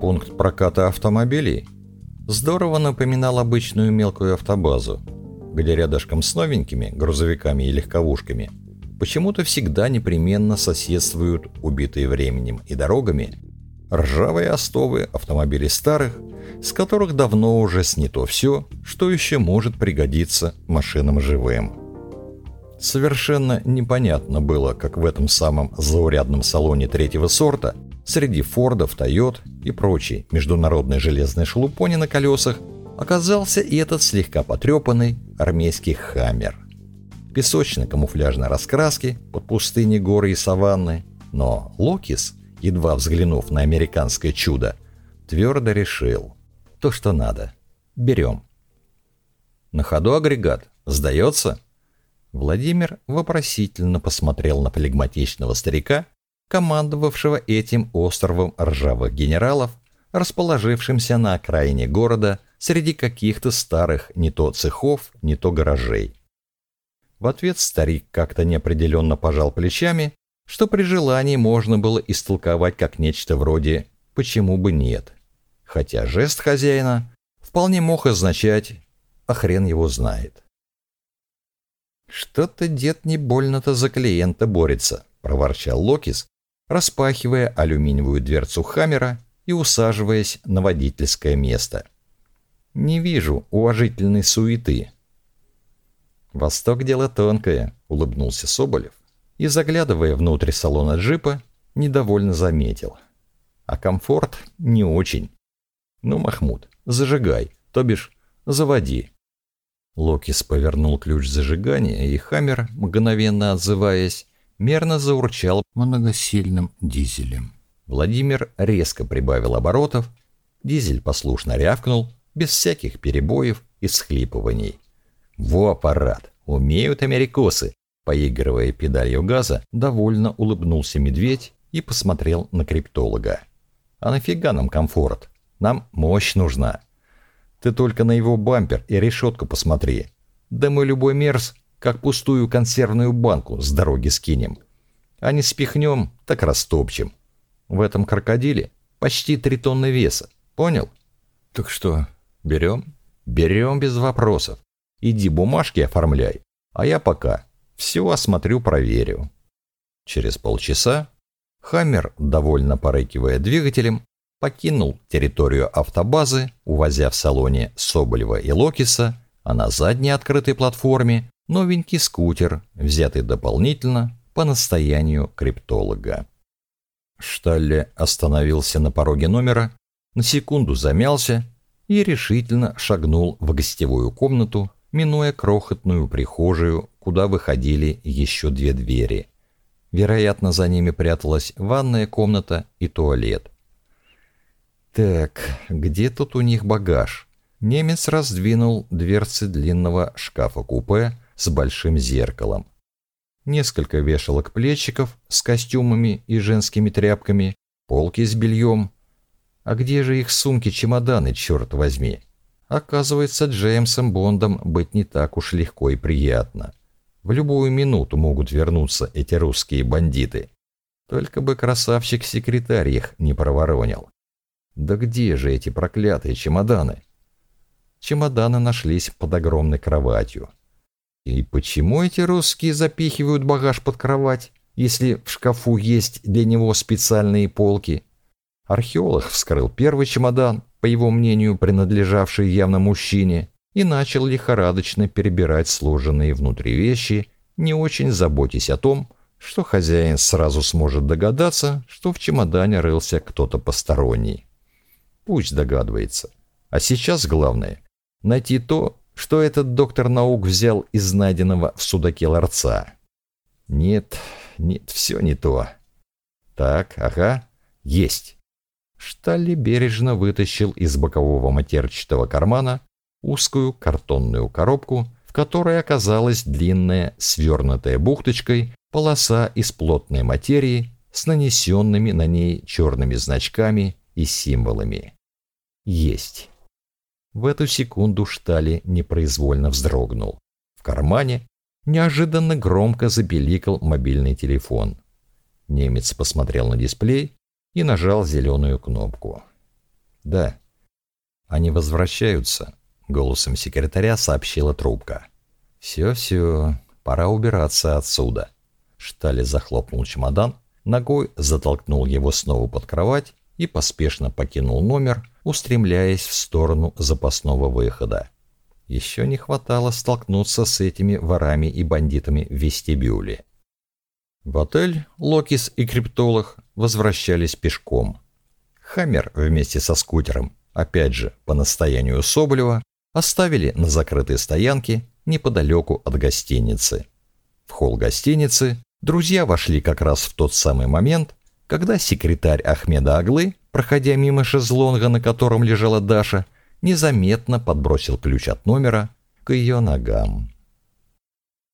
Пункт проката автомобилей здорово напоминал обычную мелкую автобазу, где рядышком с новенькими грузовиками и легковушками почему-то всегда непременно соседствуют убитые временем и дорогами ржавые остовы автомобилей старых, с которых давно уже снято все, что еще может пригодиться машинам живым. Совершенно непонятно было, как в этом самом заурядном салоне третьего сорта среди Фордов, Тойот и прочей международной железной шелупони на колесах оказался и этот слегка потрепанный армейский «Хаммер». Песочно-камуфляжной раскраски под пустыни, горы и саванны, но Локис, едва взглянув на американское чудо, твердо решил – то, что надо. Берем. На ходу агрегат. Сдается? Владимир вопросительно посмотрел на флегматичного старика, командовавшего этим островом ржавых генералов, расположившимся на окраине города среди каких-то старых не то цехов, не то гаражей. В ответ старик как-то неопределенно пожал плечами, что при желании можно было истолковать как нечто вроде «почему бы нет», хотя жест хозяина вполне мог означать «а хрен его знает». «Что-то дед не больно-то за клиента борется», — проворчал Локис, распахивая алюминиевую дверцу Хаммера и усаживаясь на водительское место. «Не вижу уважительной суеты». «Восток — дело тонкое», — улыбнулся Соболев и, заглядывая внутрь салона джипа, недовольно заметил. «А комфорт не очень. Ну, Махмуд, зажигай, то бишь заводи». Локис повернул ключ зажигания, и Хаммер, мгновенно отзываясь, мерно заурчал многосильным дизелем. Владимир резко прибавил оборотов, дизель послушно рявкнул, без всяких перебоев и схлипываний. «Во аппарат! Умеют америкосы!» Поигрывая педалью газа, довольно улыбнулся медведь и посмотрел на криптолога. «А нафига нам комфорт? Нам мощь нужна!» Ты только на его бампер и решетку посмотри. Да мы любой мерз, как пустую консервную банку, с дороги скинем. А не спихнем, так растопчем. В этом крокодиле почти три тонны веса. Понял? Так что, берем? Берем без вопросов. Иди бумажки оформляй, а я пока все осмотрю, проверю. Через полчаса Хаммер, довольно порыкивая двигателем, покинул территорию автобазы, увозя в салоне Соболева и Локиса, а на задней открытой платформе новенький скутер, взятый дополнительно по настоянию криптолога. Шталле остановился на пороге номера, на секунду замялся и решительно шагнул в гостевую комнату, минуя крохотную прихожую, куда выходили еще две двери. Вероятно, за ними пряталась ванная комната и туалет. Так, где тут у них багаж? Немец раздвинул дверцы длинного шкафа-купе с большим зеркалом. Несколько вешалок-плечиков с костюмами и женскими тряпками, полки с бельем. А где же их сумки-чемоданы, черт возьми? Оказывается, Джеймсом Бондом быть не так уж легко и приятно. В любую минуту могут вернуться эти русские бандиты. Только бы красавчик-секретарь их не проворонил. Да где же эти проклятые чемоданы? Чемоданы нашлись под огромной кроватью. И почему эти русские запихивают багаж под кровать, если в шкафу есть для него специальные полки? Археолог вскрыл первый чемодан, по его мнению, принадлежавший явно мужчине, и начал лихорадочно перебирать сложенные внутри вещи, не очень заботясь о том, что хозяин сразу сможет догадаться, что в чемодане рылся кто-то посторонний. Пусть догадывается. А сейчас главное — найти то, что этот доктор наук взял из найденного в судаке ларца. Нет, нет, все не то. Так, ага, есть. Шталли бережно вытащил из бокового матерчатого кармана узкую картонную коробку, в которой оказалась длинная, свернутая бухточкой, полоса из плотной материи с нанесенными на ней черными значками и символами. Есть. В эту секунду Штали непроизвольно вздрогнул. В кармане неожиданно громко запеликал мобильный телефон. Немец посмотрел на дисплей и нажал зеленую кнопку. «Да». «Они возвращаются», — голосом секретаря сообщила трубка. «Все-все, пора убираться отсюда». Штали захлопнул чемодан, ногой затолкнул его снова под кровать и поспешно покинул номер, устремляясь в сторону запасного выхода. Еще не хватало столкнуться с этими ворами и бандитами в вестибюле. В отель Локис и Криптолог возвращались пешком. Хаммер вместе со скутером, опять же, по настоянию Соболева, оставили на закрытой стоянке неподалеку от гостиницы. В холл гостиницы друзья вошли как раз в тот самый момент, когда секретарь Ахмеда Аглы, проходя мимо шезлонга, на котором лежала Даша, незаметно подбросил ключ от номера к ее ногам.